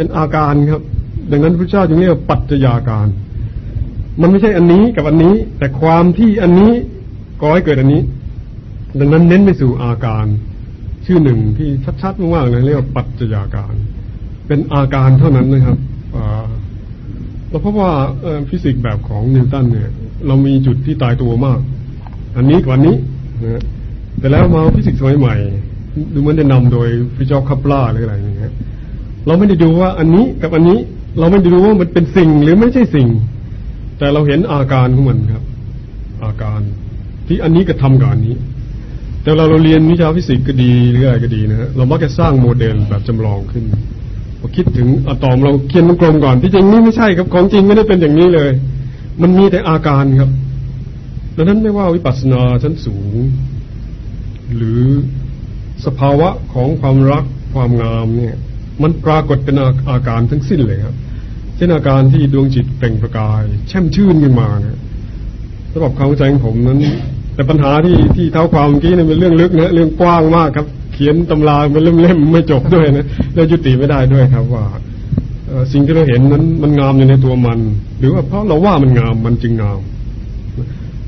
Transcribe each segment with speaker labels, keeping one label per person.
Speaker 1: เป็นอาการครับ ดังนั้นพระเจ้าจึงเรียกว่าปัจจยาการ มันไม่ใช่อันนี้กับอันนี้ แต่ความที่อันนี้ก่อให้เกิดอันนี้ ดังนั้นเน้นไปสู่อาการ ชื่อหนึ่งที่ชัดๆมากๆเลยเรียกว่าปัจจยาการ เป็นอาการเท่านั้นนะครับเราพบว่าฟิสิกส์แบบของนิวตันเนี่ย เรามีจุดที่ตายตัวมาก อันนี้กับอันนี้นะแต่แล้วมาฟิสิกส์สมัยใหม่ ดูเหมือนจะนำโดย Fritjof Capra หรืออะไรอย่างเงี้ย เราไม่ได้ดูว่าอันนี้กับอันนี้เราไม่ได้ดูว่ามันเป็นสิ่งหรือไม่ใช่สิ่ง แต่เราเห็นอาการของมันครับ อาการที่อันนี้กระทำกับอันนี้ แต่เราเราเรียนวิชาฟิสิกส์ก็ดีหรืออะไรก็ดีนะฮะเรามักจะสร้างโมเดลแบบจำลองขึ้นพอคิดถึงอะตอมเราเขียนมันกลมก่อนที่จริงนี่ไม่ใช่ครับของจริงไม่ได้เป็นอย่างนี้เลย มันมีแต่อาการครับดังนั้นไม่ว่าวิปัสสนาชั้นสูง หรือสภาวะของความรักความงามเนี่ย มันปรากฏเป็นอาการทั้งสิ้นเลยครับ เช่นอาการที่ดวงจิตเปล่งประกาย แช่มชื่นขึ้นมานะสำหรับความเข้าใจของผมนั้น แต่ปัญหาที่ที่เท้าความเมื่อกี้เนี่ยเป็นเรื่องลึกนะเรื่องกว้างมากครับ เขียนตำราเป็นเล่มๆไม่จบด้วยนะแล้ยุติไม่ได้ด้วยครับว่าสิ่งที่เราเห็นนั้นมันงามอยู่ในตัวมัน หรือว่าเพราะเราว่ามันงามมันจึงงาม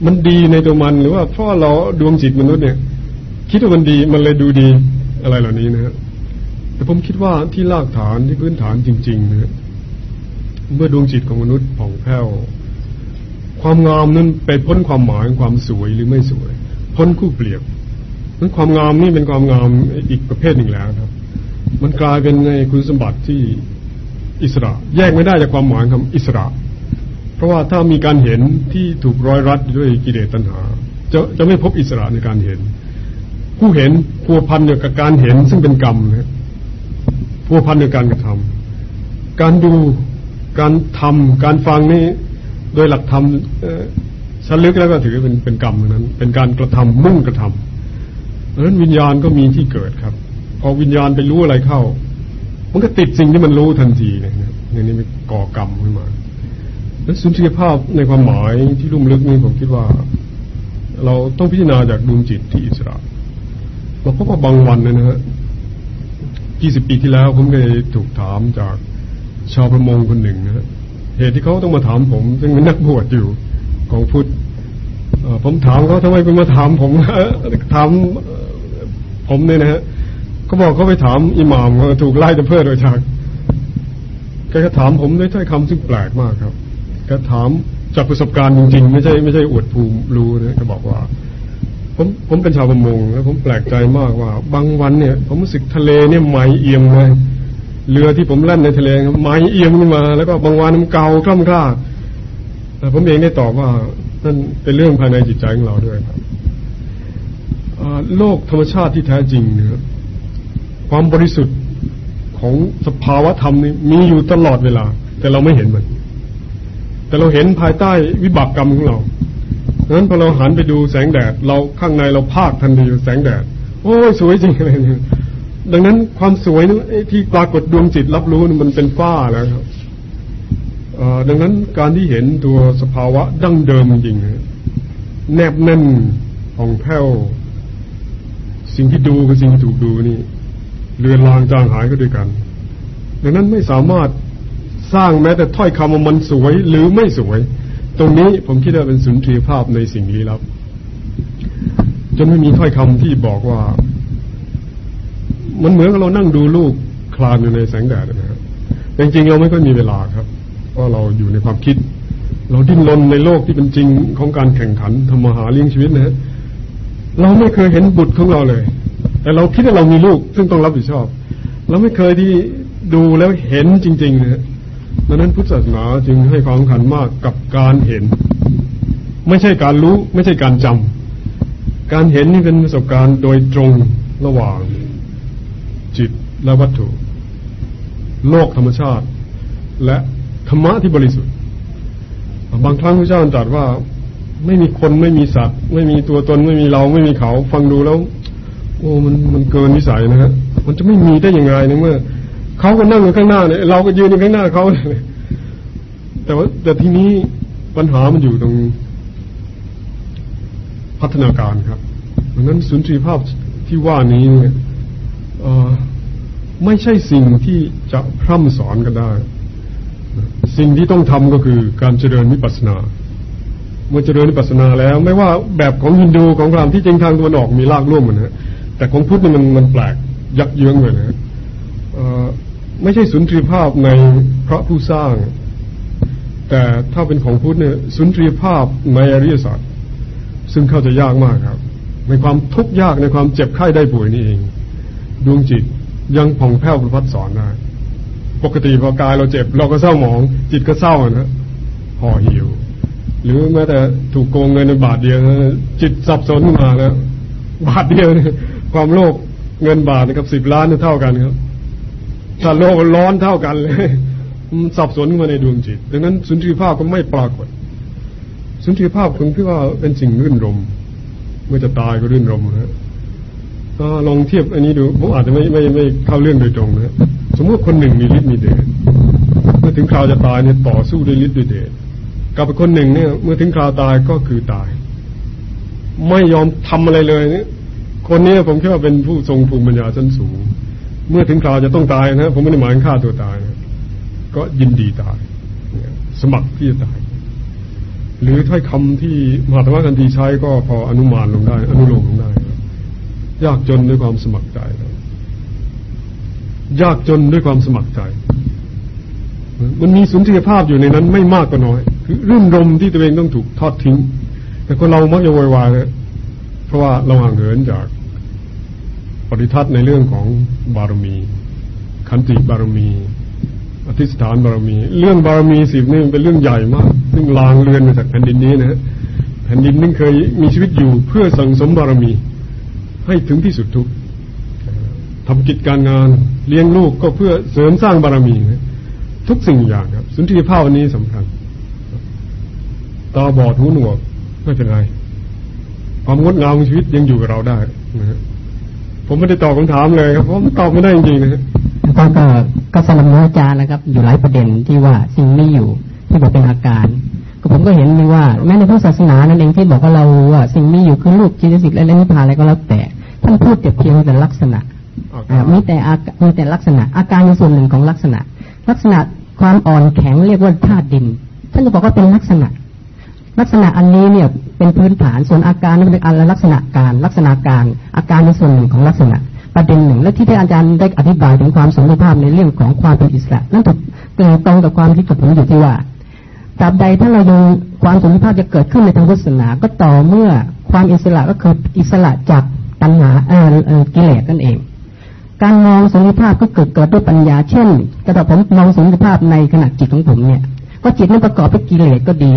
Speaker 1: มันดีในตัวมันหรือว่าเพราะเราดวงจิตมนุษย์เนี่ย คิดว่ามันดีมันเลยดูดีอะไรเหล่านี้นะฮะ แต่ผมคิดว่าที่รากฐานที่พื้นฐานจริงๆนะเมื่อดวงจิตของมนุษย์ผ่องแผ้ว ความงามนั้นไปพ้นความหมายความสวยหรือไม่สวย พ้นคู่เปรียบนั้นความงามนี่เป็นความงามอีกประเภทหนึ่งแล้วครับ มันกลายเป็นในคุณสมบัติที่อิสระ แยกไม่ได้จากความหมายคำอิสระ เพราะว่าถ้ามีการเห็นที่ถูกร้อยรัดด้วยกิเลสตัณหา จะจะไม่พบอิสระในการเห็น ผู้เห็นพัวพันอยู่กับการเห็นซึ่งเป็นกรรมนะ พัวพันในการกระทำการดูการทำการฟังนี่โดยหลักธรรมชั้นลึกแล้วก็ถือเป็นเป็นกรรมนั้น เป็นการกระทำมุ่งกระทำดังนั้นวิญญาณก็มีที่เกิดครับพอวิญญาณไปรู้อะไรเข้า มันก็ติดสิ่งที่มันรู้ทันทีนะอย่างนี้มันก่อกรรมขึ้นมาและสุนทรียภาพในความหมายที่ลุ่มลึกนี้ผมคิดว่า เราต้องพิจารณาจากดวงจิตที่อิสระ เราพบว่าบางวันนะฮะ ยี่สิบปีที่แล้วผมเคยถูกถามจากชาวประมงคนหนึ่งนะฮะเหตุที่เขาต้องมาถามผม ซึ่งเป็นนักบวชอยู่ของพุทธผมถามเขาทำไมเป็นมาถามผมถามผมเนี่ยนะฮะเขาบอกเขาไปถามอิหม่ามเขาถูกไล่จะเพื่อโดยจากแกก็ถามผมด้วยถ้อยคำซึ่งแปลกมากครับก็ถามจากประสบการณ์จริงๆ ไม่ใช่ไม่ใช่อวดภูมิรู้นะก็บอกว่า ผมผมเป็นชาวประมงแล้วผมแปลกใจมากว่า บางวันเนี่ย ผมรู้สึกทะเลเนี่ยไหมเอียงเลยเรือที่ผมเล่นในทะเลไหมเอียงขึ้นมา แล้วก็บางวันมันเกาคล่ำคล้าแต่ผมเองได้ตอบว่านั่นเป็นเรื่องภายในจิตใจของเราด้วยครับโลกธรรมชาติที่แท้จริงเนี่ยความบริสุทธิ์ของสภาวะธรรมนี่มีอยู่ตลอดเวลา แต่เราไม่เห็นมัน แต่เราเห็นภายใต้วิบากกรรมของเรา นั้นพอเราหันไปดูแสงแดด เราข้างในเราภาคทันทีแสงแดด โอ้ยสวยจริงอะไรเนี่ยดังนั้นความสวยที่ปรากฏดวงจิตรับรู้มันเป็นฝ้าแล้วครับดังนั้นการที่เห็นตัวสภาวะดั้งเดิมจริงแนบแน่นของแผ้วสิ่งที่ดูกับสิ่งที่ถูกดูนี่เลือนลางจางหายก็ด้วยกัน ดังนั้นไม่สามารถสร้างแม้แต่ถ้อยคำว่ามันสวยหรือไม่สวย ตรงนี้ผมคิดว่าเป็นสุนทรีภาพในสิ่งลี้ลับจนไม่มีถ้อยคำที่บอกว่า มันเหมือนกับเรานั่งดูลูกคลานอยู่ในแสงแดดนะครับจริงๆเราไม่ค่อยมีเวลาครับเพราะเราอยู่ในความคิด เราดิ้นรนในโลกที่เป็นจริงของการแข่งขันทำมาหาเลี้ยงชีวิตนะฮะเราไม่เคยเห็นบุตรของเราเลย แต่เราคิดว่าเรามีลูก ซึ่งต้องรับผิดชอบ เราไม่เคยที่ดูแล้วเห็นจริงๆนะ ดังนั้นพุทธศาสนาจึงให้ความสำคัญมากกับการเห็น ไม่ใช่การรู้ไม่ใช่การจำการเห็นนี่เป็นประสบการณ์โดยตรงระหว่างจิตและวัตถุ โลกธรรมชาติ และธรรมะที่บริสุทธิ์ บางครั้งพระเจ้าตรัสว่าไม่มีคนไม่มีสัตว์ ไม่มีตัวตนไม่มีเราไม่มีเขา ฟังดูแล้ว โอ้มันมันเกินวิสัยนะฮะมันจะไม่มีได้ยังไงในเมื่อ เขาก็นั่งอยู่ข้างหน้าเนี่ยเราก็ยืนอยู่ข้างหน้าเขาเลยแต่ว่าแต่ทีนี้ปัญหามันอยู่ตรงพัฒนาการครับดังนั้นสุนทรีภาพที่ว่านี้เนี่ยไม่ใช่สิ่งที่จะพร่ำสอนกันได้ สิ่งที่ต้องทำก็คือการเจริญวิปัสสนา เมื่อเจริญวิปัสสนาแล้ว ไม่ว่าแบบของฮินดูของพราหมณ์ที่จริงทางตะวันออกมีรากร่วมมันนะแต่ของพุทธนี่มันมันแปลกยักเยื้องเลยนะ ไม่ใช่สุนทรีภาพในพระผู้สร้าง แต่ถ้าเป็นของพุทธเนี่ยสุนทรีภาพในอริยสัจซึ่งเข้าใจยากมากครับ ในความทุกข์ยากในความเจ็บไข้ได้ป่วยนี่เอง ดวงจิตยังผ่องแผ้วประพัดสอนได้ปกติพอกายเราเจ็บ เราก็เศร้าหมอง จิตก็เศร้านะห่อหิว หรือแม้แต่ถูกโกงเงินในบาทเดียวจิตสับสนมาแล้วบาทเดียวเนี่ยความโลภเงินบาทกับสิบล้านเท่ากันครับ ถ้าโลกร้อนเท่ากันเลยสับสนมาในดวงจิต ดังนั้นสุนทรีภาพก็ไม่ปรากฏ สุนทรีภาพคงคือว่าเป็นสิ่งรื่นรม เมื่อจะตายก็รื่นรมนะลองเทียบอันนี้ดู ผมอาจจะไม่ไม่ไม่เข้าเรื่องโดยตรงนะสมมติคนหนึ่งมีฤทธิ์มีเดช เมื่อถึงคราวจะตายเนี่ยต่อสู้ด้วยฤทธิ์ด้วยเดช กับคนหนึ่งเนี่ย เมื่อถึงคราวตายก็คือตาย ไม่ยอมทำอะไรเลยเนี่ย คนนี้ผมคิดว่าเป็นผู้ทรงภูมิปัญญาชั้นสูง เมื่อถึงคราวจะต้องตายนะผมไม่ได้หมายฆ่าตัวตายนะก็ยินดีตาย สมัครที่จะตาย หรือถ้อยคำที่มหาธรรมกันทีใช้ก็พออนุมานลงได้ อนุโลมลงได้ ยากจนด้วยความสมัครใจ ยากจนด้วยความสมัครใจ มันมีสุนทรียภาพอยู่ในนั้นไม่มากก็น้อย คือรื่นรมที่ตัวเองต้องถูกทอดทิ้ง แต่คนเรามักจะวอยวายเพราะว่าเราห่างเหินจาก ปฏิทัศน์ในเรื่องของบารมี ขันติบารมี อธิษฐานบารมี เรื่องบารมีสิบนี่เป็นเรื่องใหญ่มาก ซึ่งลางเรือนมาจากแผ่นดินนี้นะแผ่นดินนึงเคยมีชีวิตอยู่เพื่อสังสมบารมี ให้ถึงที่สุดทุกทำกิจการงานเลี้ยงลูกก็เพื่อเสริมสร้างบารมีนะทุกสิ่งอย่างครับ สุนทรียภาพวันนี้สำคัญตาบอดหูหนวกไม่เป็นไร ความงดงามของชีวิตยังอยู่กับเราได้นะฮะ ผมไม่ได้ตอบคำถามเลยครับผมตอบไม่ได้จริงๆนะฮะ
Speaker 2: ก็ก็ก็สนับสนุนอาจารย์นะครับ อยู่หลายประเด็นที่ว่าสิ่งนี้อยู่ที่บอกเป็นอาการก็ผมก็เห็นเลยว่าแม้ในพุทธศาสนานั่นเองที่บอกว่าเราว่าสิ่งนี้อยู่คือรูปจิตสิกและนิพพานอะไรก็แล้วแต่ท่านพูดแต่เพียงแต่ลักษณะมีแต่อามีแต่ลักษณะ อาการในส่วนหนึ่งของลักษณะ ลักษณะความอ่อนแข็งเรียกว่าธาตุดินท่านจะบอกว่าเป็นลักษณะ ลักษณะอันนี้เนี่ยเป็นพื้นฐานส่วนอาการนั้นเป็นอะไรลักษณะการลักษณะการอาการในส่วนหนึ่งของลักษณะประเด็นหนึ่ง และที่ที่อาจารย์ได้อธิบายถึงความสมดุลภาพในเรื่องของความเป็นอิสระนั่นถูกตรงกับความที่กับผมอยู่ที่ว่าตราบใดถ้าเรายังความสมดุลภาพจะเกิดขึ้นในทางพุทธศาสนา ก็ต่อเมื่อความอิสระก็คืออิสระจากตัณหาเออกิเลสนั่นเอง การมองสมดุลภาพก็เกิดเกิดด้วยปัญญา เช่นกระผมมองสมดุลภาพในขณะจิตของผมเนี่ย ก็จิตนั้นประกอบด้วยกิเลสก็ดี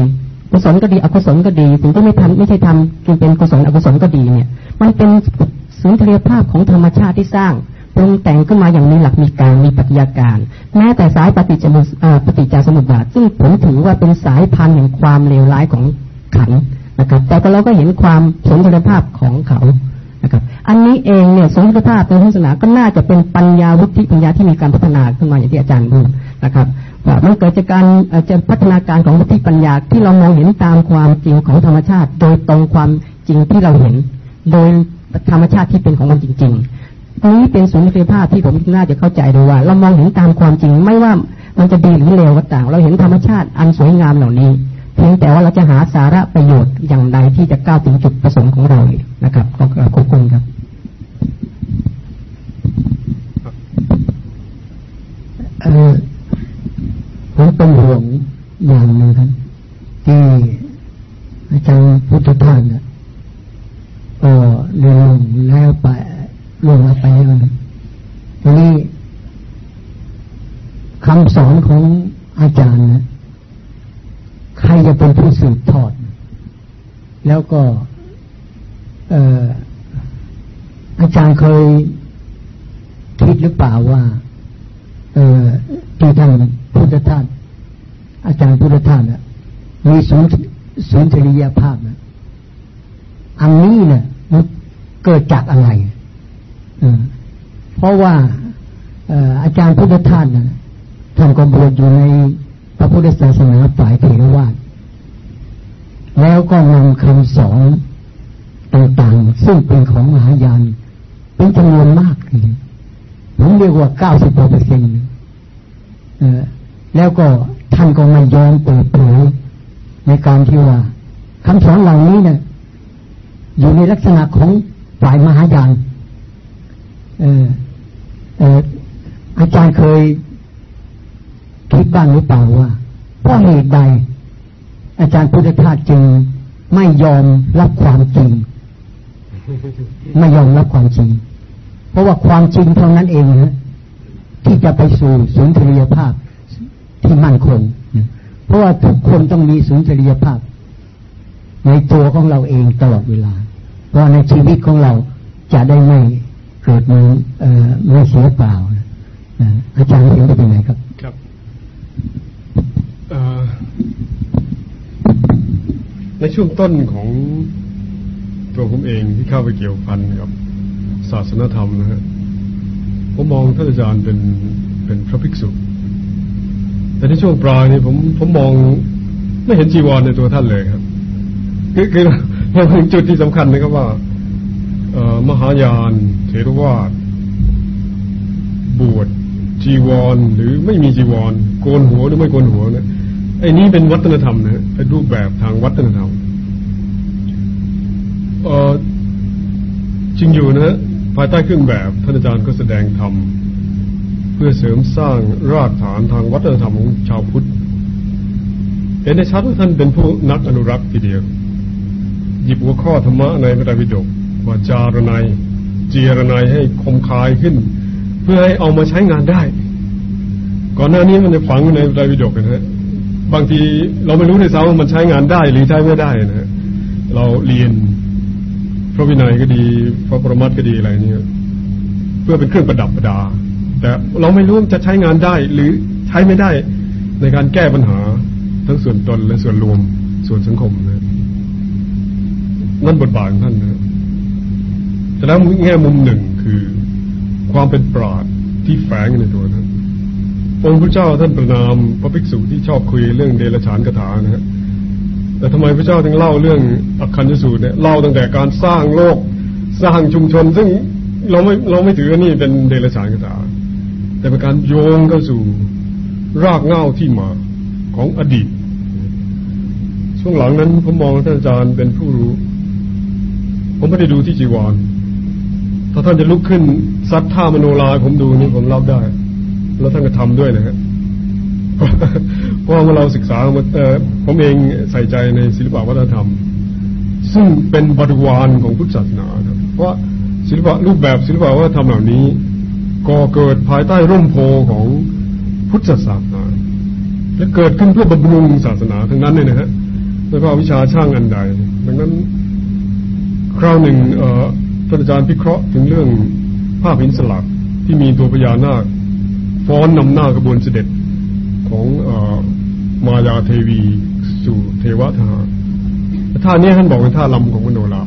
Speaker 2: กุศลก็ดีอกุศลก็ดีถึงที่ไม่ทำไม่ใช่ทำจึงเป็นกุศลอกุศลก็ดีเนี่ย มันเป็นสุนทรียภาพของธรรมชาติที่สร้างปรุงแต่งขึ้นมาอย่างมีหลักมีการมีปฏิยาการ แม้แต่สายปฏิจมุปฏิจจสมุปบาทซึ่งผมถือว่าเป็นสายพันธุ์แห่งความเลวร้ายของขันนะครับ แต่เราก็เห็นความสมดุลภาพของเขานะครับ อันนี้เองเนี่ยสมดุลภาพในศาสนาก็น่าจะเป็นปัญญาวุฒิปัญญาที่มีการพัฒนาขึ้นมาอย่างที่อาจารย์พูดนะครับ มันเกิดจากการจะพัฒนาการของวุฒิปัญญาที่เรามองเห็นตามความจริงของธรรมชาติ โดยตรงความจริงที่เราเห็น โดยธรรมชาติที่เป็นของมันจริง ๆ นี้เป็นสุนทรีภาพที่ผมน่าจะเข้าใจดูว่า เรามองเห็นตามความจริงไม่ว่ามันจะดีหรือเลวก็ต่าง เราเห็นธรรมชาติอันสวยงามเหล่านี้ เพียงแต่ว่าเราจะหาสาระประโยชน์อย่างใดที่จะก้าวถึงจุดประสงค์ของเรานะครับก็ขอบคุณครับ
Speaker 3: ผม เป็นห่วงอย่างหนึ่งครับที่อาจารย์พุทธทานี่ยก็เรียนแล้วไปล่วงไปแล้วนะทีนี้คำสอนของอาจารย์นะใครจะเป็นผู้สืบทอด แล้วก็อาจารย์เคยคิดหรือเปล่าว่า เออที่ท่านพุทธทาส อาจารย์พุทธทาสนะมีสุนสุนทรียภาพนะอันนี้นะมันเกิดจากอะไรเพราะว่าอาจารย์พุทธทาสนะท่านก็บวชอยู่ในพระพุทธศาสนาฝ่ายเทรวาสแล้วก็นำคำสอนต่างๆ ซึ่งเป็นของมหายานเป็นจำนวนมากเลยผมเรียกว่าเก้าสิบกว่าเปอร์เซ็นต์แล้วก็ท่านก็ไม่ยอมเปิดเผยในการที่ว่าคำสอนเหล่านี้เนี่ยอยู่ในลักษณะของฝ่ายมหายานเออเอออาจารย์เคยคิดบ้างหรือเปล่าว่าเพราะเหตุใด อาจารย์พุทธทาสจึงไม่ยอมรับความจริง ไม่ยอมรับความจริง เพราะว่าความจริงเท่านั้นเองนะที่จะไปสู่สุนทรียภาพ ที่มั่นคงเพราะว่าทุกคนต้องมีสุนทรียภาพ ในตัวของเราเองตลอดเวลา เพราะในชีวิตของเราจะได้ไม่เกิดมันไม่เสียเปล่าอาจารย์เห็นจะเป็นไงครับ
Speaker 1: ครับในช่วงต้นของตัวผมเองที่เข้าไปเกี่ยวพันกับศาสนธรรมนะฮะผมมองท่านอาจารย์เป็นเป็นพระภิกษุ แต่ในช่วงปลายนี่ผมผมมองไม่เห็นจีวรในตัวท่านเลยครับ คือคือเราถึงจุดที่สำคัญนะครับว่าเออมหายานเทรวาสบวชจีวร หรือไม่มีจีวร โกนหัวหรือไม่โกนหัวเนี่ยไอ้นี้เป็นวัฒนธรรมนะเป็นรูปแบบทางวัฒนธรรมเออจริงอยู่นะภายใต้เครื่องแบบท่านอาจารย์ก็แสดงธรรม เพื่อเสริมสร้างรากฐานทางวัฒนธรรมของชาวพุทธเห็นได้ชัดว่าท่านเป็นผู้นักอนุรักษ์ทีเดียว หยิบหัวข้อธรรมะในพระไตรปิฎกว่าจารณัยเจียรนัยให้คมคายขึ้น เพื่อให้เอามาใช้งานได้ ก่อนหน้านี้มันจะฝังในพระไตรปิฎกนะฮะบางทีเราไม่รู้ในสาวว่ามันใช้งานได้หรือใช้ไม่ได้นะฮะเราเรียนพระวินัยก็ดี พระปรมัตก็ดีอะไรนี่เพื่อเป็นเครื่องประดับประดา แต่เราไม่รู้จะใช้งานได้หรือใช้ไม่ได้ในการแก้ปัญหาทั้งส่วนตนและส่วนรวมส่วนสังคมนะนั่นบทบาทของท่านนะแต่แล้วแง่มุมหนึ่งคือความเป็นปราดที่แฝงในตัวท่านองค์พระเจ้าท่านประนามพระภิกษุที่ชอบคุยเรื่องเดรัจฉานคาถานะฮะแต่ทำไมพระเจ้าถึงเล่าเรื่องอักขันยสูตรเนี่ยเล่าตั้งแต่การสร้างโลกสร้างชุมชน ซึ่งเราไม่เราไม่ถือว่านี่เป็นเดรัจฉานคาถา แต่เป็นการโยงเข้าสู่รากเหง้าที่มาของอดีต ช่วงหลังนั้นผมมองท่านอาจารย์เป็นผู้รู้ ผมไม่ได้ดูที่จีวรถ้าท่านจะลุกขึ้นซัดท่ามโนลาผมดูนี่ผมรับได้ แล้วท่านก็ทำด้วยนะฮะเพราะว่าเราศึกษาผมเองใส่ใจในศิลปวัฒนธรรม ซึ่งเป็นบริวารของพุทธศาสนาครับเพราศิลปะรูปแบบศิลปวัฒนธรรมเหล่านี้ ก่อเกิดภายใต้ร่มโพของพุทธศาสนาและเกิดขึ้นเพื่อบำรุงศาสนาทั้งนั้นเลยนะฮะไม่ว่าวิชาช่างอันใด ดังนั้น คราวหนึ่งท่านอาจารย์พิเคราะห์ถึงเรื่องภาพหินสลักที่มีตัวพญานาคฟ้อนนำหน้ากระบวนเสด็จของอมายาเทวีสู่เทวทหารท่านี้ท่านบอกเป็นท่าลำของมโนรา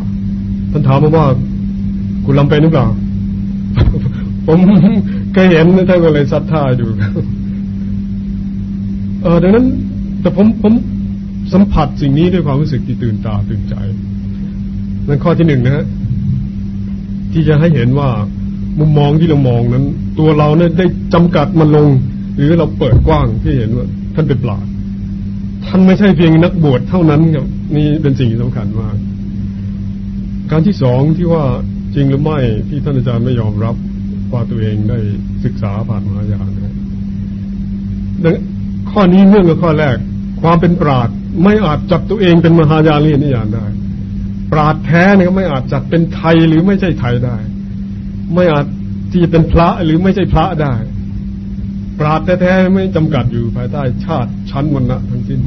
Speaker 1: ท่านถามมาว่า คุณลำเป็นหรือเปล่า ผมเคยเห็นท่านก็เลยซัท่าอยู่เออดังนั้น แต่ผมผมสัมผัสสิ่งนี้ด้วยความรู้สึกที่ตื่นตาตื่นใจนั่นข้อที่หนึ่งนะฮะที่จะให้เห็นว่ามุมมองที่เรามองนั้น ตัวเราเนี่ยได้จำกัดมันลง หรือเราเปิดกว้างที่เห็นว่า ท่านเป็นปราชญ์ท่านไม่ใช่เพียงนักบวชเท่านั้นครับนี่เป็นสิ่งที่สำคัญมาก การที่สองที่ว่าจริงหรือไม่ที่ท่านอาจารย์ไม่ยอมรับ ว่าตัวเองได้ศึกษาผ่านมหายานนะดังข้อนี้เนื่องกับข้อแรก ความเป็นปราดไม่อาจจับตัวเองเป็นมหายานเรียนนิยานได้ ปราดแท้เนี่ยไม่อาจจัดเป็นไทยหรือไม่ใช่ไทยได้ ไม่อาจที่จะเป็นพระหรือไม่ใช่พระได้ ปราดแท้ๆไม่จำกัดอยู่ภายใต้ชาติชั้นวรรณะทั้งสิ้น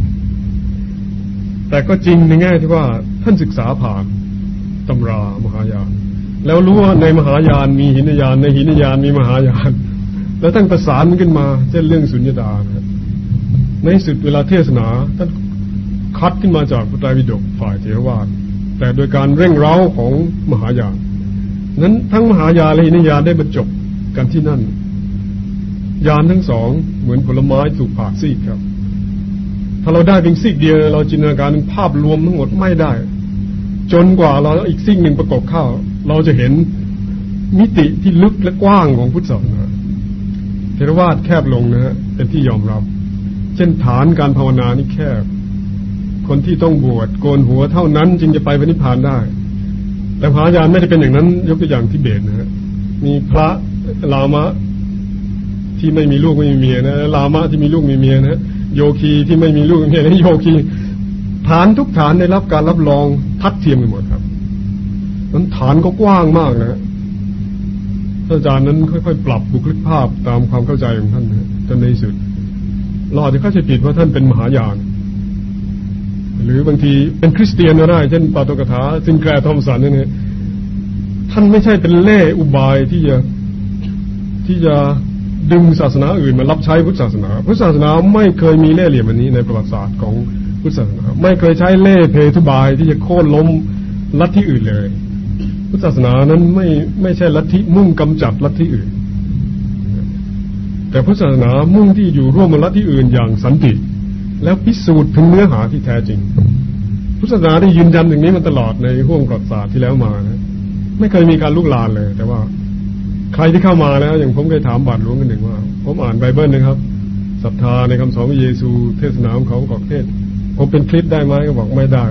Speaker 1: แต่ก็จริงในแง่ที่ว่าท่านศึกษาผ่านตำรามหายาน แล้วรู้ว่าในมหายานมีหินยานในหินยานมีมหายาน แล้วตั้งประสานขึ้นมาเช่นเรื่องสุญญตาในสุดเวลาเทศนาท่านคัดขึ้นมาจากพระไตรปิฎกฝ่ายเทรวาสแต่โดยการเร่งเร้าของมหายานนั้นทั้งมหายานและหินยานได้บรรจบกันที่นั่น ยานทั้งสองเหมือนผลไม้ถูกผ่าซีกครับ ถ้าเราได้เพียงซีกเดียว เราจินตนาการภาพรวมทั้งหมดไม่ได้ จนกว่าเราอีกซีกหนึ่งประกอบเข้า เราจะเห็นมิติที่ลึกและกว้างของพุทธศาสนาเทรวาสแคบลงนะฮะเป็นที่ยอมรับ เช่นฐานการภาวนานี่แคบ คนที่ต้องบวชโกนหัวเท่านั้นจึงจะไปพระนิพพานได้ แต่พระอาจารย์ไม่ได้เป็นอย่างนั้น ยกตัวอย่างที่เบตนะฮะมีพระลามะที่ไม่มีลูกไม่มีเมียนะลามะที่มีลูกมีเมียนะโยคีที่ไม่มีลูกมีเมียนะโยคีฐานทุกฐานได้รับการรับรองทัดเทียมกันหมด นั้นฐานก็กว้างมากนะท่านอาจารย์นั้นค่อยๆ ปรับบุคลิกภาพตามความเข้าใจของท่านนะจนในสุดเราอาจจะเข้าใจผิดว่าท่านเป็นมหายาน หรือบางทีเป็นคริสเตียนก็ได้ เช่นปาโตกถาซินแกรทอมสันเนี่ยท่านไม่ใช่เป็นเล่อุบายที่จะที่จะดึงศาสนาอื่นมารับใช้พุทธศาสนา พุทธศาสนาไม่เคยมีเล่เหลี่ยมอันนี้ในประวัติศาสตร์ของพุทธศาสนา ไม่เคยใช้เล่เพทุบายที่จะโค่นล้มลัทธิอื่นเลย พุทธศาสนานั้นไม่ไม่ใช่ลัทธิมุ่งกำจัดลัทธิอื่น แต่พุทธศาสนามุ่งที่อยู่ร่วมกับลัทธิอื่นอย่างสันติ แล้วพิสูจน์ถึงเนื้อหาที่แท้จริง พุทธศาสนาได้ยืนยันอย่างนี้มันตลอดในห่วงประวัติศาสตร์ที่แล้วมานะไม่เคยมีการลุกลานเลย แต่ว่าใครที่เข้ามาแล้ว อย่างผมเคยถามบาทหลวงกันหนึ่งว่า ผมอ่านไบเบิลนะครับศรัทธาในคำสอนของเยซู เทศนาของเขาบอกเทศ ผมเป็นคริสได้ไหมก็บอกไม่ได้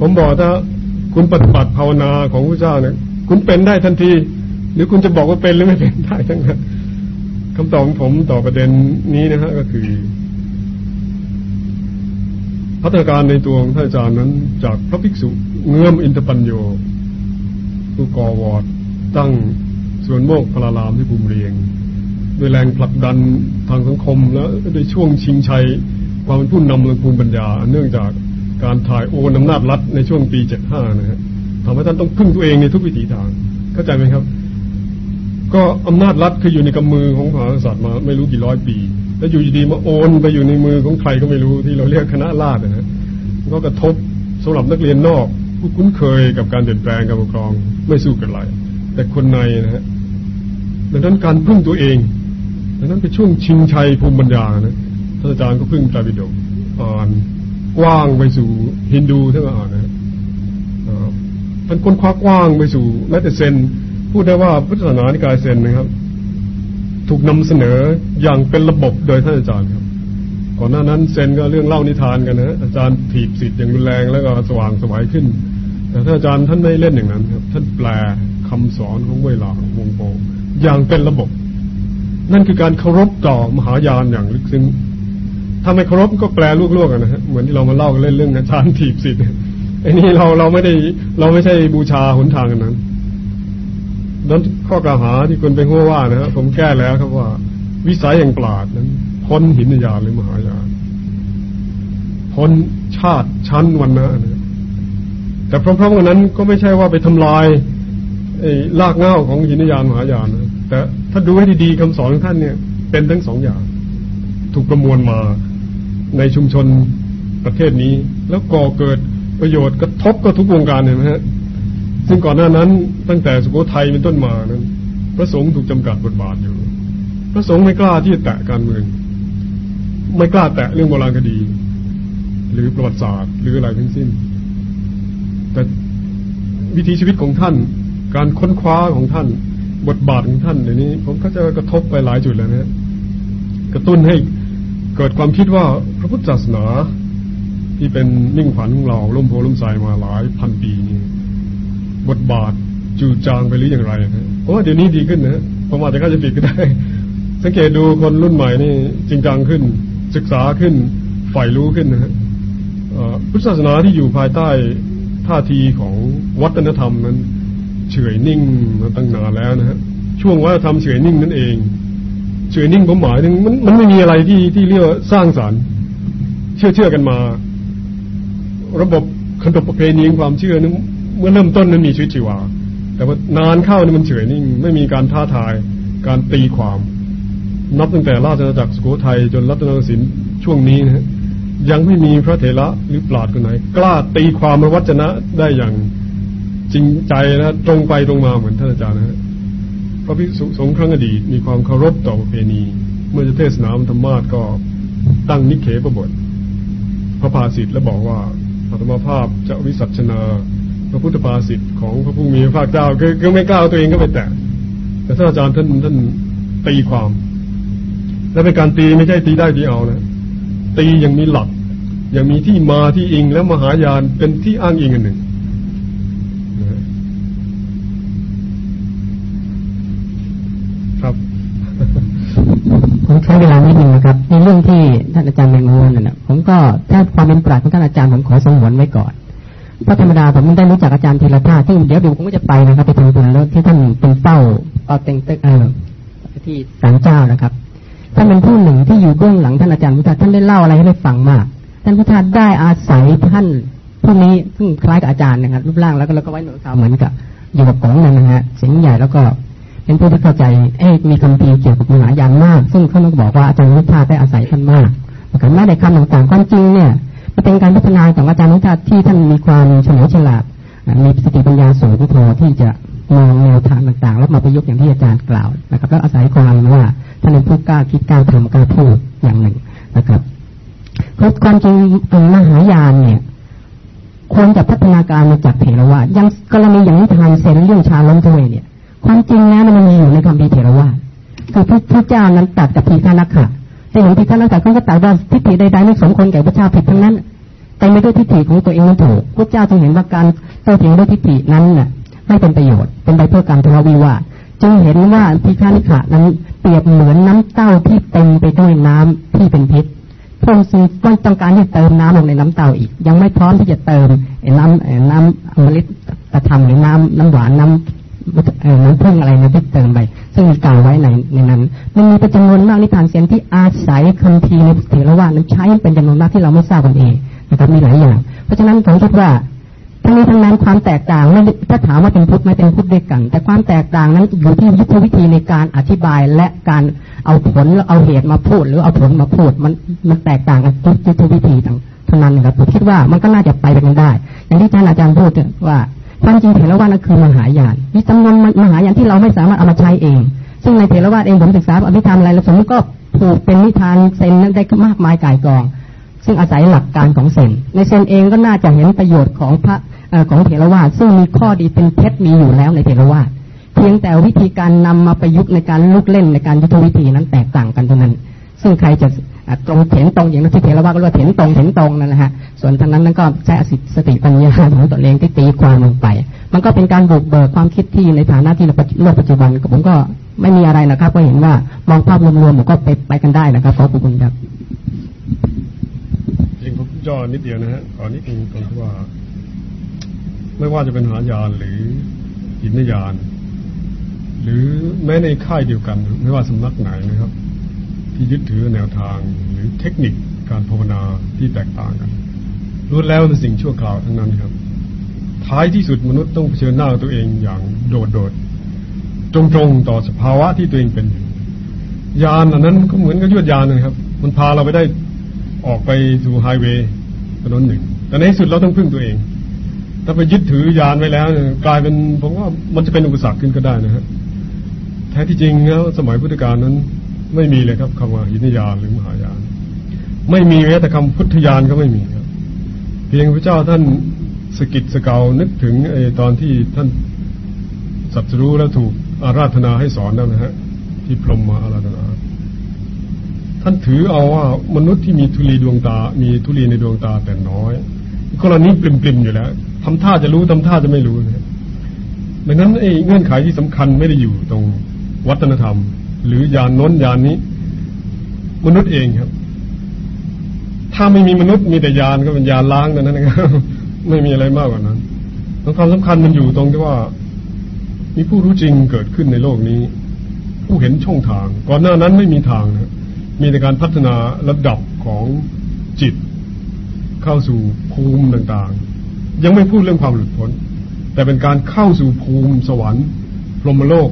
Speaker 1: ผมบอกถ้า คุณปฏิบัติภาวนาของพระเจ้าเนี่ยคุณเป็นได้ทันที หรือคุณจะบอกว่าเป็นหรือไม่เป็นได้ทั้งนั้นคำตอบของผมต่อประเด็นนี้นะฮะก็คือ พัฒนาการในตัวของท่านอาจารย์นั้น จากพระภิกษุเงื่อมอินทปัญโยผู้ก่อวอดตั้งส่วนโมกพลารามที่ภูมิเรียงด้วยแรงผลักดันทางสังคมและด้วยช่วงชิงชัยความเป็นผู้นำเรื่องภูมิปัญญา เนื่องจาก การถ่ายโอนอำนาจรัฐในช่วงปีเจ็ดห้านะฮะทำให้ท่านต้องพึ่งตัวเองในทุกวิถีทาง เข้าใจไหมครับ ก็อำนาจรัฐคืออยู่ในกำมือของพระมหากษัตริย์มาไม่รู้กี่ร้อยปี แล้วอยู่ดีๆมาโอนไปอยู่ในมือของใครก็ไม่รู้ที่เราเรียกคณะราษฎรนะฮะก็กระทบสำหรับนักเรียนนอกผู้คุ้นเคยกับการเปลี่ยนแปลงการปกครองไม่สู้กันไรแต่คนในนะฮะดังนั้นการพึ่งตัวเองดังนั้นเป็นช่วงชิงชัยภูมิปัญญานะท่านอาจารย์ก็พึ่งตาบิดกอ่าน กว้างไปสู่ฮินดูท่านอ่านะเป็นคนคว้ากว้างไปสู่แม้แต่เซนพูดได้ว่าพุทธศาสนานิกายเซนนะครับ ถูกนำเสนออย่างเป็นระบบโดยท่านอาจารย์ครับ ก่อนหน้านั้นเซนก็เรื่องเล่านิทานกันนะอาจารย์ถีบสิทธิ์อย่างรุนแรงแล้วก็สว่างสวายขึ้น แต่ท่านอาจารย์ท่านไม่เล่นอย่างนั้นครับ ท่านแปลคำสอนของเวลาวงโปอย่างเป็นระบบ นั่นคือการเคารพต่อมหายานอย่างลึกซึ้ง ถ้าไม่เคารพก็แปลลวกๆกันนะฮะเหมือนที่เรามาเล่ากันเล่นเรื่องอาจารย์ถีบสิทธิ์ไอ้นี่เราเราไม่ได้เราไม่ใช่บูชาหนทางกันนั้นนั้นข้อกล่าวหาที่คุณเป็นหัวว่านะฮะผมแก้แล้วครับว่า วิสัยแห่างปราดนั้นพ้นหินญาณหรือมหายานพ้นชาติชั้นวันนะนะแต่พร้อมๆกันนั้นก็ไม่ใช่ว่าไปทำลายลากเง้าของหินญาณมหายานนะแต่ถ้าดูให้ดีๆคำสอนของท่านเนี่ย เป็นทั้งสองอย่าง ถูกประมวลมา ในชุมชนประเทศนี้ แล้วก่อเกิดประโยชน์กระทบกับทุกวงการเห็นไหมฮะซึ่งก่อนหน้านั้นตั้งแต่สุโขทัยเป็นต้นมานั้น พระสงฆ์ถูกจำกัดบทบาทอยู่ พระสงฆ์ไม่กล้าที่จะแตะการเมือง ไม่กล้าแตะเรื่องโบราณคดี หรือประวัติศาสตร์ หรืออะไรทั้งสิ้น แต่วิถีชีวิตของท่าน การค้นคว้าของท่าน บทบาทของท่านเดี๋ยวนี้ ผมก็จะกระทบไปหลายจุดแล้วนะกระตุ้นให้ เกิดความคิดว่าพระพุทธศาสนาที่เป็นนิ่งขวัญของเราล่มโพล่มใสมาหลายพันปีนี้บทบาทจูจางไปหรืออย่างไรนะเพราะว่าเดี๋ยวนี้ดีขึ้นนะผมอาจจะเข้าใจผิดก็ได้ สังเกตดูคนรุ่นใหม่นี่ จริงจังขึ้น ศึกษาขึ้นใฝ่รู้ขึ้นนะฮะพุทธศาสนาที่อยู่ภายใต้ท่าทีของวัฒนธรรมนั้น เฉยนิ่งมาตั้งนานแล้วนะฮะช่วงว่าทำเฉยนิ่งนั่นเอง เฉยนิ่งผมหมายถึงมันมันไม่มีอะไรที่ที่เรียกว่าสร้างสารรค์ เชื่อเชื่อกันมา ระบบขนบประเพณีความเชื่อนั้นเมื่อเริ่มต้นนั้นมีชีวิตชีวา แต่ว่านานเข้านี่มันเฉยนิ่ง ไม่มีการท้าทาย การตีความ นับตั้งแต่ราชอาณาจักรสุโขทัยจนรัตนโกสินทร์ช่วงนี้นะยังไม่มีพระเถระหรือปราดคนไหน กล้าตีความมวัจนะได้อย่างจริงใจนะตรงไปตรงมาเหมือนท่านอาจารย์นะฮะ พระภิกษุสงฆ์ครั้งอดีตมีความเคารพต่อประเพณี เมื่อจะเทศนาธรรมาสก็ตั้งนิเคปบท พระภาสิทธ์และบอกว่าพระธรรมภาพจะวิสัชนาพระพุทธภาษิตของพระผู้มีพระภาคเจ้าคือคือไม่กล้าตัวเองก็ไปแตะแต่ท่านอาจารย์ท่านท่านตีความ และเป็นการตีไม่ใช่ตีได้ตีเอานะตีย่างมีหลักย่างมีที่มาที่อิงแล้วมหายานเป็นที่อ้างอิงอันหนึ่งครับ
Speaker 2: ผมใช้เวลาไม่ดีนะครับ ในเรื่องที่ท่านอาจารย์เมงวนน่ะผมก็ถ้าความเป็นปราชญ์ของท่านอาจารย์ผมขอสงวนไว้ก่อนเพราะธรรมดาผมได้รู้จักอาจารย์ธีรธาซึ่งเดี๋ยวดูผมก็จะไปนะครับไปทำบุญแล้วที่ท่านเป็นเป้าเป้าเต็งเต็กเออที่ศาลเจ้านะครับท่านเป็นผู้หนึ่งที่อยู่เบื้องหลังท่านอาจารย์พุทธท่านได้เล่าอะไรให้ได้ฟังมากท่านพุทธาได้อาศัยท่านผู้นี้ซึ่งคล้ายกับอาจารย์นะครับรูปร่างแล้วก็แล้วก็ไว้หนวดขาวเหมือนกับอยู่กับกองนั่นนะฮะเสียงใหญ่แล้วก็ เป็นผู้ที่เข้าใจเอ๊มีคำพีเกี่ยวกับมหายานมาก ซึ่งเขาต้องบอกว่าอาจารย์พุทธาได้อาศัยท่านมากแต่แม้ในคำต่างๆความจริงเนี่ยมันเป็นการพัฒนาของอาจารย์พุทธาที่ท่านมีความเฉลียวฉลาดมีสติปัญญาสูงพอที่จะมองแนวทางต่างๆ แล้วมาประยุกต์อย่างที่อาจารย์กล่าวนะครับ แล้วอาศัยความว่าท่านเป็นผู้กล้าคิดกล้าทำกล้าพูดอย่างหนึ่งนะครับเพราะความจริงมหายานเนี่ยควรจะพัฒนาการมาจากเถรวาทยังกรณีอย่างนิทานเซนเรื่องชาล้มทเวเนี่ย ความจริงแล้วมันมีอยู่ในคำพีเถรวาทคือพระเจ้านั้นตัดกับพีฆานักขะแต่หลวงพีฆานักขะก็ตัดว่าทิฏฐิใดๆไม่สมควรแก่พระเจ้าผิดทั้งนั้น แต่ไม่ด้วยทิฏฐิของตัวเองนั้นถูกพระเจ้าจึงเห็นว่าการโต้เถียงด้วยทิฏฐินั้นน่ะไม่เป็นประโยชน์เป็นไปเพื่อการทะเลาะวิวาทจึงเห็นว่าพิฆานิขะนั้นเปรียบเหมือนน้ำเต้าที่เต็มไปด้วยน้ำที่เป็นพิษพระองค์ต้องต้องการที่เติมน้ำลงในน้ำเต้าอีก ยังไม่พร้อมที่จะเติมน้ำน้ำอมฤตกระทำหรือน้ำน้ำหวานน้ำ น้ำพึ่งอะไรนะที่เติมไป ซึ่งมีกล่าวไว้ในในนั้น มันมีเป็นจำนวนมากนิทานเสียนที่อาศัยคำทีในเถรวาทนั้นใช้เป็นจำนวนมากที่เราไม่ทราบกันเองนะครับมีหลายอย่าง เพราะฉะนั้นผมคิดว่าทั้งนี้ทั้งนั้นความแตกต่างไม่ถ้าถามว่าเป็นพุทธไม่เป็นพุทธด้วยกัน แต่ความแตกต่างนั้นอยู่ที่ยุทธวิธีในการอธิบายและการเอาผลเอาเหตุมาพูด หรือเอาผลมาพูดมันมันแตกต่างกันทุกยุทธวิธีเท่านั้นนะครับผมคิดว่ามันก็น่าจะไปกันได้ อย่างที่อาจารย์พูดว่า ความจริงเถรวาทนั่นคือมหายานมีจำนวนมหายานที่เราไม่สามารถเอามาใช้เอง ซึ่งในเถรวาทเองผมศึกษาอภิธรรมอะไรแล้วผมก็ผูกเป็นนิทานเซนนั้นได้มากมายกายกอง ซึ่งอาศัยหลักการของเซนในเซนเองก็น่าจะเห็นประโยชน์ของพระของเถรวาทซึ่งมีข้อดีเป็นเพชรมีอยู่แล้วในเถรวาทเพียงแต่วิธีการนำมาประยุกต์ในการลุกเล่นในการยุทธวิธีนั้นแตกต่างกันเท่านั้น ซึ่งใครจะ ตรงเถนตรงอย่างที่เถรวาก็เรียกเถนตรงเถนตรงนั่นแหละฮะส่วนทางนั้นนั้นก็ใช้สติปัญญาของตัวเองที่ตีความลงไป มันก็เป็นการบุกเบิกความคิดที่ในฐานะที่โลกปัจจุบันผมก็ไม่มีอะไรนะครับ ก็เห็นว่ามองภาพรวมๆผมก็ไปไปกันได้นะครับขอบคุณครับ
Speaker 1: จริงผมย่อนิดเดียวนะฮะขอนิดนึงตรงที่ว่า ไม่ว่าจะเป็นหายานหรือหินยาน หรือแม้ในค่ายเดียวกัน ไม่ว่าสำนักไหนนะครับ ที่ยึดถือแนวทางหรือเทคนิคการภาวนาที่แตกต่างกันรู้แล้วเป็นสิ่งชั่วคราวทั้งนั้นครับ ท้ายที่สุดมนุษย์ต้องเผชิญหน้าตัวเองอย่างโดดโดดตรงๆต่อสภาวะที่ตัวเองเป็นอยู่ยานอันนั้นก็เหมือนกับยวดยานนะครับ มันพาเราไปได้ออกไปสู่ไฮเวย์ถนนหนึ่ง แต่ในที่สุดเราต้องพึ่งตัวเอง ถ้าไปยึดถือยานไว้แล้ว กลายเป็นผมว่ามันจะเป็นอุปสรรคขึ้นก็ได้นะฮะแท้ที่จริงแล้วสมัยพุทธกาลนั้น ไม่มีเลยครับคำว่าหินยานหรือมหายาน ไม่มีแม้แต่คำพุทธยานก็ไม่มีครับเพียงพระเจ้าท่านสกิดสเกานึกถึงไอ้ตอนที่ท่านสัตรู้แล้วถูกอาราธนาให้สอนนั่นนะฮะที่พรหมมาอาราธนา ท่านถือเอาว่ามนุษย์ที่มีทุลีดวงตา มีทุลีในดวงตาแต่น้อยกรณีปริมๆอยู่แล้วทำท่าจะรู้ทำท่าจะไม่รู้นะดังนั้นไอ้เงื่อนไขที่สำคัญไม่ได้อยู่ตรงวัฒนธรรม หรือยานน้นยานนี้ มนุษย์เองครับ ถ้าไม่มีมนุษย์มีแต่ยานก็เป็นยานล้างนั้นนะครับไม่มีอะไรมากกว่านั้นความสำคัญมันอยู่ตรงที่ว่า มีผู้รู้จริงเกิดขึ้นในโลกนี้ ผู้เห็นช่องทาง ก่อนหน้านั้นไม่มีทางนะมีแต่การพัฒนาระดับของจิต เข้าสู่ภูมิต่างๆ ยังไม่พูดเรื่องความหลุดพ้น แต่เป็นการเข้าสู่ภูมิสวรรค์พรหมโลก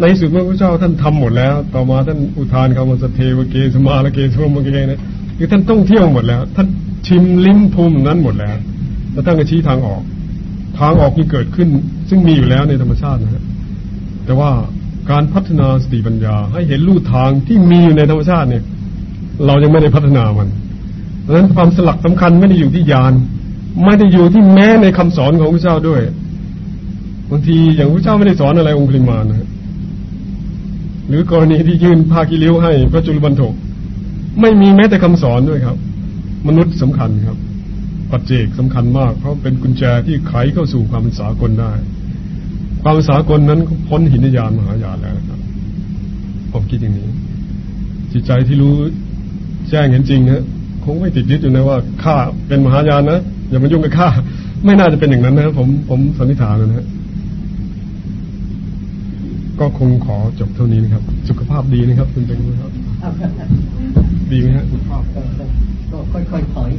Speaker 1: ในสุดเมื่อพระเจ้าท่านทำหมดแล้ว ต่อมาท่านอุทานคำว่าสเทวเกสมาลเกสมเกนะคือท่านต้องเที่ยวหมดแล้ว ท่านชิมลิ้มภูมินั้นหมดแล้วแล้วท่านก็ชี้ทางออก ทางออกที่เกิดขึ้น ซึ่งมีอยู่แล้วในธรรมชาตินะฮะแต่ว่าการพัฒนาสติปัญญา ให้เห็นลู่ทางที่มีอยู่ในธรรมชาติเนี่ย เรายังไม่ได้พัฒนามันเพราะฉะนั้นความสลักสำคัญไม่ได้อยู่ที่ยานไม่ได้อยู่ที่แม้ในคำสอนของพระเจ้าด้วยบางทีอย่างพระเจ้าไม่ได้สอนอะไรองค์คริมานะ หรือกรณีที่ยื่นผ้ากิริ้วให้พระจุลบันทกไม่มีแม้แต่คำสอนด้วยครับ มนุษย์สำคัญครับ ปัจเจกสำคัญมาก เพราะเป็นกุญแจที่ไขเข้าสู่ความเป็นสากลได้ ความเป็นสากลนั้นพ้นหินยานมหายานแล้วครับผมคิดอย่างนี้ จิตใจที่รู้แจ้งเห็นจริงนะคงไม่ติดยึดอยู่นะว่าข้าเป็นมหายานนะอย่ามายุ่งกับข้าไม่น่าจะเป็นอย่างนั้นนะผมผมสันนิษฐานนะฮะ ก็คงขอจบเท่านี้นะครับ สุขภาพดีนะครับ คุณแตงโมครับ ดีไหมฮะสุขภาพ
Speaker 3: ก็ค่อยๆถอย